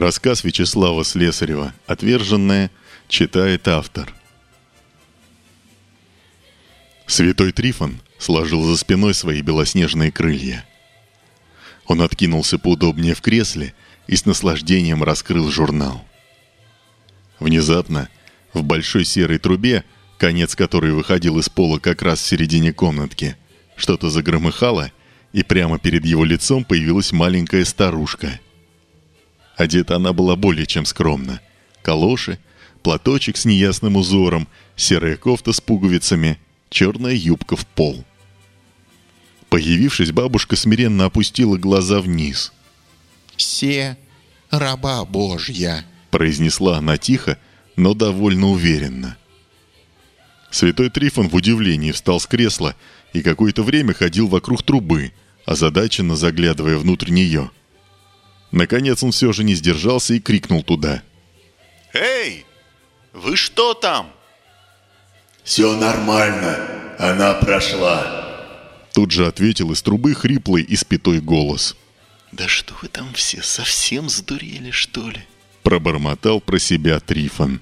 Рассказ Вячеслава Слесарева «Отверженное» читает автор. Святой Трифон сложил за спиной свои белоснежные крылья. Он откинулся поудобнее в кресле и с наслаждением раскрыл журнал. Внезапно в большой серой трубе, конец которой выходил из пола как раз в середине комнатки, что-то загромыхало, и прямо перед его лицом появилась маленькая старушка – Одета она была более чем скромно. Калоши, платочек с неясным узором, серая кофта с пуговицами, черная юбка в пол. Появившись, бабушка смиренно опустила глаза вниз. «Все раба Божья», — произнесла она тихо, но довольно уверенно. Святой Трифон в удивлении встал с кресла и какое-то время ходил вокруг трубы, озадаченно заглядывая внутрь нее — Наконец он все же не сдержался и крикнул туда. «Эй, вы что там?» «Все нормально, она прошла». Тут же ответил из трубы хриплый и спитой голос. «Да что вы там все, совсем сдурели, что ли?» Пробормотал про себя Трифон.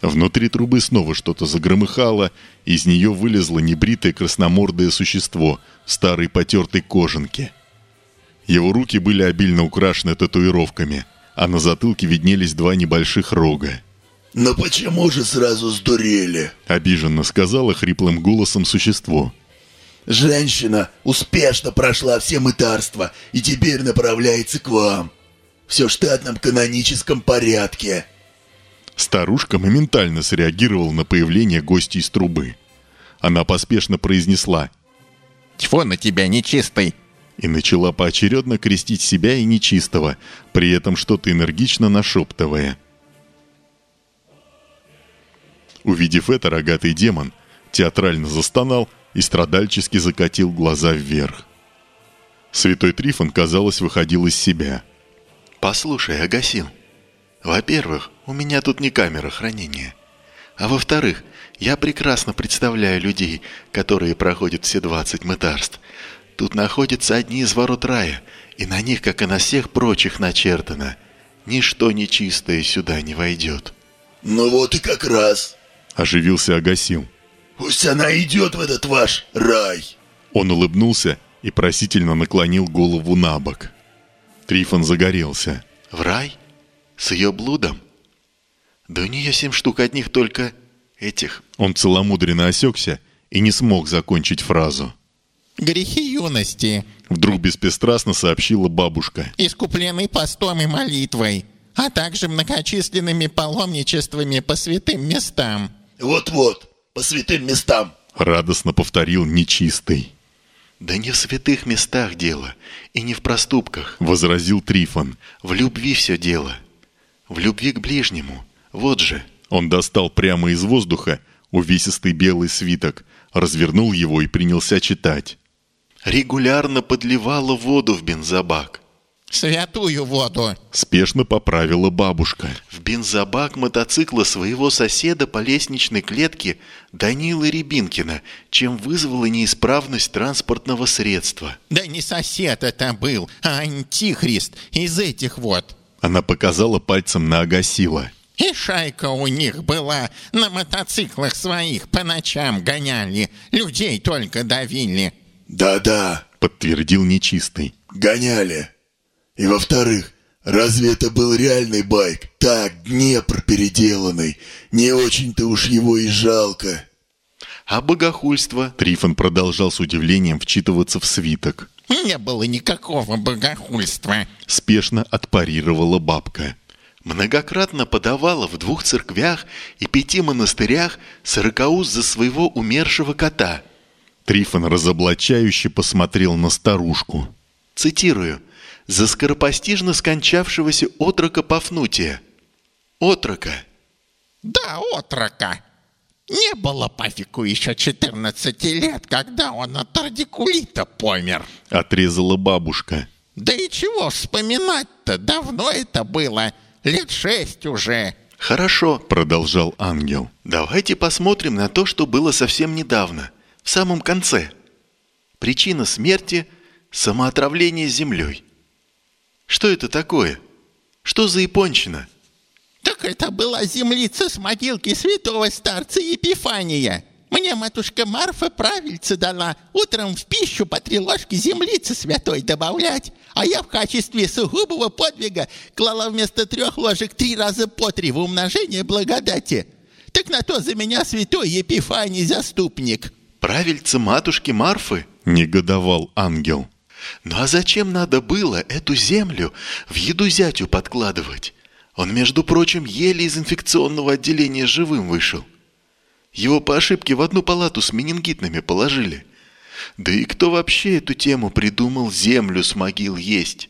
Внутри трубы снова что-то загромыхало, из нее вылезло небритое красномордое существо в старой потертой кожанке – его руки были обильно украшены татуировками, а на затылке виднелись два небольших рога. «Но почему же сразу сдурели?» – обиженно сказала хриплым голосом существо. «Женщина успешно прошла все мытарства и теперь направляется к вам. Все в штатном каноническом порядке». Старушка моментально среагировала на появление гостя из трубы. Она поспешно произнесла «Тьфу на тебя, нечистый! И начала поочередно крестить себя и нечистого, при этом что-то энергично нашептывая. Увидев это, рогатый демон театрально застонал и страдальчески закатил глаза вверх. Святой Трифон, казалось, выходил из себя. «Послушай, Агасил, во-первых, у меня тут не камера хранения, а во-вторых, я прекрасно представляю людей, которые проходят все двадцать мытарств, Тут находятся одни из ворот рая, и на них, как и на всех прочих, начертано «Ничто нечистое сюда не войдет». «Ну вот и как раз», — оживился Агасил. «Пусть она идет в этот ваш рай». Он улыбнулся и просительно наклонил голову на бок. Трифон загорелся. «В рай? С ее блудом? Да у нее семь штук одних только этих». Он целомудренно осекся и не смог закончить фразу. Грехи юности, вдруг беспристрастно сообщила бабушка. Искуплены постом и молитвой, а также многочисленными паломничествами по святым местам. Вот-вот, по святым местам, радостно повторил нечистый. «Да не в святых местах дело, и не в проступках», — возразил Трифон. «В любви все дело. В любви к ближнему. Вот же». Он достал прямо из воздуха увесистый белый свиток, развернул его и принялся читать регулярно подливала воду в бензобак. «Святую воду!» – спешно поправила бабушка. В бензобак мотоцикла своего соседа по лестничной клетке Данилы Рябинкина, чем вызвала неисправность транспортного средства. «Да не сосед это был, а антихрист из этих вот!» Она показала пальцем на Агасила. И шайка у них была, на мотоциклах своих по ночам гоняли, людей только давили. «Да-да», — подтвердил нечистый. «Гоняли. И во-вторых, разве это был реальный байк? Так, Днепр переделанный. Не очень-то уж его и жалко». «А богохульство?» Трифон продолжал с удивлением вчитываться в свиток. «Не было никакого богохульства», — спешно отпарировала бабка. Многократно подавала в двух церквях и пяти монастырях сорокауз за своего умершего кота — Трифон разоблачающе посмотрел на старушку. Цитирую. «За скоропостижно скончавшегося отрока Пафнутия». Отрока. Да, отрока. Не было Пафику еще 14 лет, когда он от радикулита помер. Отрезала бабушка. Да и чего вспоминать-то? Давно это было. Лет шесть уже. Хорошо, продолжал ангел. Давайте посмотрим на то, что было совсем недавно – в самом конце. Причина смерти – самоотравление землей. Что это такое? Что за япончина? Так это была землица с могилки святого старца Епифания. Мне матушка Марфа правильца дала утром в пищу по три ложки землицы святой добавлять, а я в качестве сугубого подвига клала вместо трех ложек три раза по три в умножение благодати. Так на то за меня святой Епифаний заступник. Правильца матушки Марфы? Негодовал ангел. Ну а зачем надо было эту землю в еду зятю подкладывать? Он, между прочим, еле из инфекционного отделения живым вышел. Его по ошибке в одну палату с менингитными положили. Да и кто вообще эту тему придумал землю с могил есть?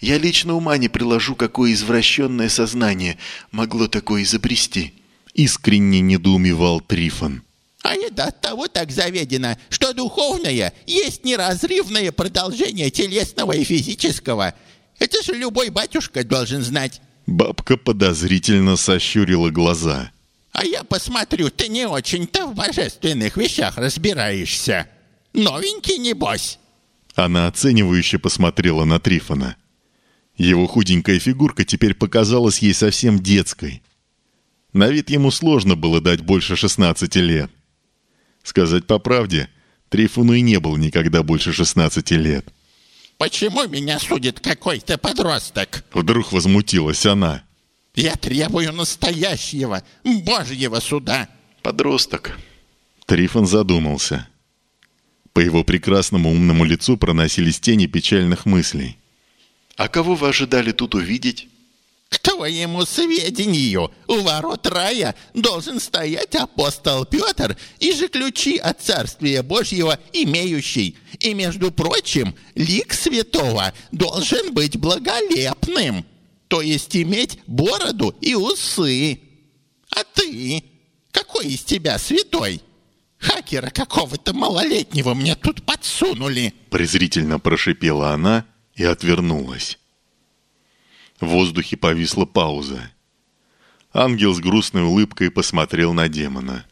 Я лично ума не приложу, какое извращенное сознание могло такое изобрести. Искренне недоумевал Трифон. А это от того так заведено, что духовное есть неразрывное продолжение телесного и физического. Это же любой батюшка должен знать. Бабка подозрительно сощурила глаза. А я посмотрю, ты не очень-то в божественных вещах разбираешься. Новенький, небось. Она оценивающе посмотрела на Трифона. Его худенькая фигурка теперь показалась ей совсем детской. На вид ему сложно было дать больше 16 лет. Сказать по правде, Трифону и не было никогда больше 16 лет. Почему меня судит какой-то подросток? Вдруг возмутилась она. Я требую настоящего, божьего суда. Подросток. Трифон задумался. По его прекрасному умному лицу проносились тени печальных мыслей. А кого вы ожидали тут увидеть? Твоему сведению, у ворот рая должен стоять апостол Петр и же ключи от Царствия Божьего имеющий. И, между прочим, лик святого должен быть благолепным, то есть иметь бороду и усы. А ты? Какой из тебя святой? Хакера какого-то малолетнего мне тут подсунули. Презрительно прошипела она и отвернулась. В воздухе повисла пауза. Ангел с грустной улыбкой посмотрел на демона.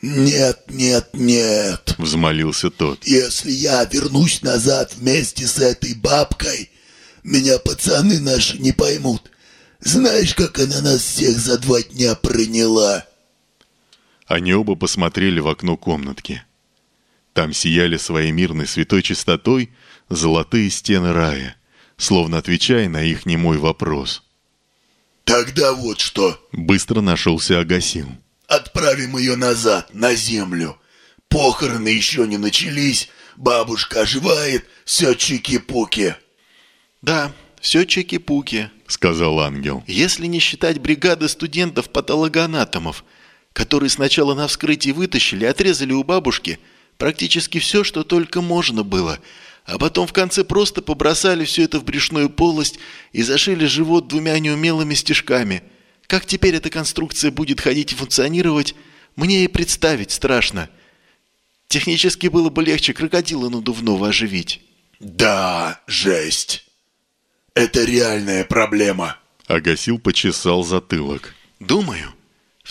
«Нет, нет, нет!» — взмолился тот. «Если я вернусь назад вместе с этой бабкой, меня пацаны наши не поймут. Знаешь, как она нас всех за два дня проняла?» Они оба посмотрели в окно комнатки. Там сияли своей мирной святой чистотой золотые стены рая — словно отвечая на их немой вопрос. «Тогда вот что!» Быстро нашелся Агасил. «Отправим ее назад, на землю. Похороны еще не начались, бабушка оживает, все чики-пуки». «Да, все чики-пуки», — сказал ангел. «Если не считать бригады студентов-патологоанатомов, которые сначала на вскрытии вытащили, отрезали у бабушки практически все, что только можно было — а потом в конце просто побросали все это в брюшную полость и зашили живот двумя неумелыми стежками. Как теперь эта конструкция будет ходить и функционировать, мне и представить страшно. Технически было бы легче крокодила надувного оживить. Да, жесть. Это реальная проблема. Агасил почесал затылок. Думаю,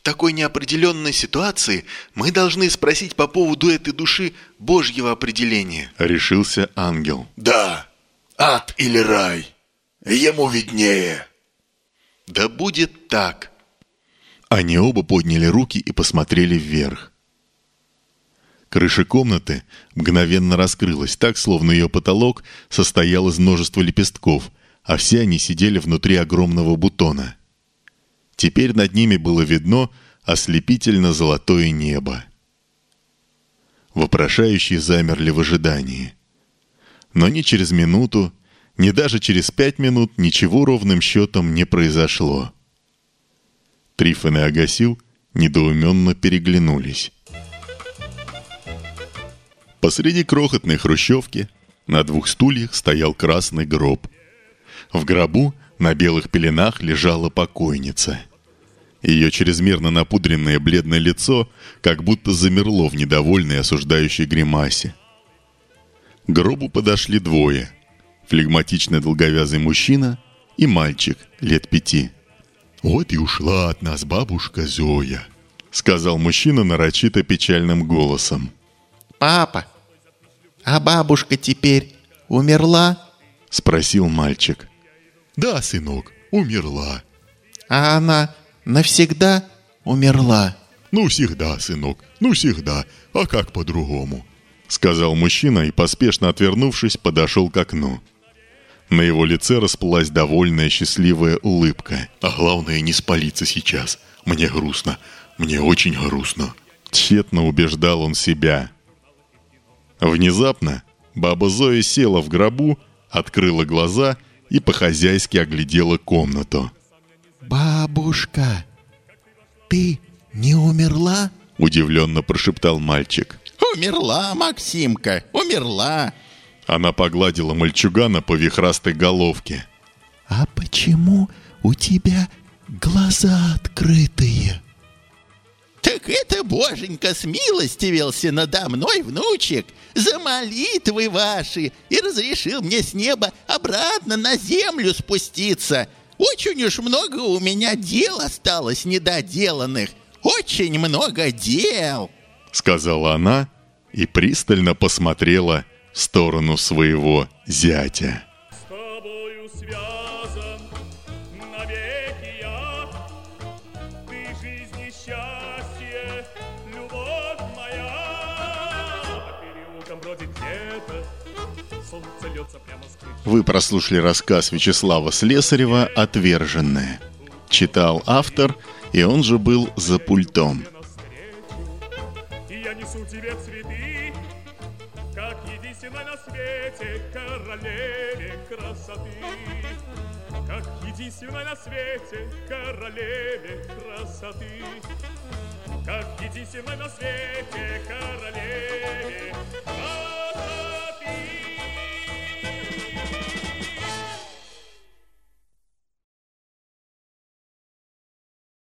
в такой неопределенной ситуации мы должны спросить по поводу этой души Божьего определения. Решился ангел. Да, ад или рай. Ему виднее. Да будет так. Они оба подняли руки и посмотрели вверх. Крыша комнаты мгновенно раскрылась, так, словно ее потолок состоял из множества лепестков, а все они сидели внутри огромного бутона – Теперь над ними было видно ослепительно-золотое небо. Вопрошающие замерли в ожидании. Но ни через минуту, ни даже через пять минут ничего ровным счетом не произошло. Трифон и Агасил недоуменно переглянулись. Посреди крохотной хрущевки на двух стульях стоял красный гроб. В гробу на белых пеленах лежала покойница — ее чрезмерно напудренное бледное лицо как будто замерло в недовольной осуждающей гримасе. К гробу подошли двое. Флегматичный долговязый мужчина и мальчик лет пяти. «Вот и ушла от нас бабушка Зоя», — сказал мужчина нарочито печальным голосом. «Папа, а бабушка теперь умерла?» — спросил мальчик. «Да, сынок, умерла. А она навсегда умерла. Ну, всегда, сынок, ну, всегда. А как по-другому? Сказал мужчина и, поспешно отвернувшись, подошел к окну. На его лице расплылась довольная, счастливая улыбка. А главное, не спалиться сейчас. Мне грустно. Мне очень грустно. Тщетно убеждал он себя. Внезапно баба Зоя села в гробу, открыла глаза и по-хозяйски оглядела комнату. «Бабушка, ты не умерла?» — удивленно прошептал мальчик. «Умерла, Максимка, умерла!» Она погладила мальчугана по вихрастой головке. «А почему у тебя глаза открытые?» «Так это боженька смилостивился надо мной, внучек, за молитвы ваши и разрешил мне с неба обратно на землю спуститься. Очень уж много у меня дел осталось недоделанных, очень много дел!» Сказала она и пристально посмотрела в сторону своего зятя. Вы прослушали рассказ Вячеслава Слесарева «Отверженная». Читал автор, и он же был за пультом. Я несу тебе цветы, как единственной на свете королеве красоты. Как единственной на свете королеве красоты. Как единственной на свете королеве красоты.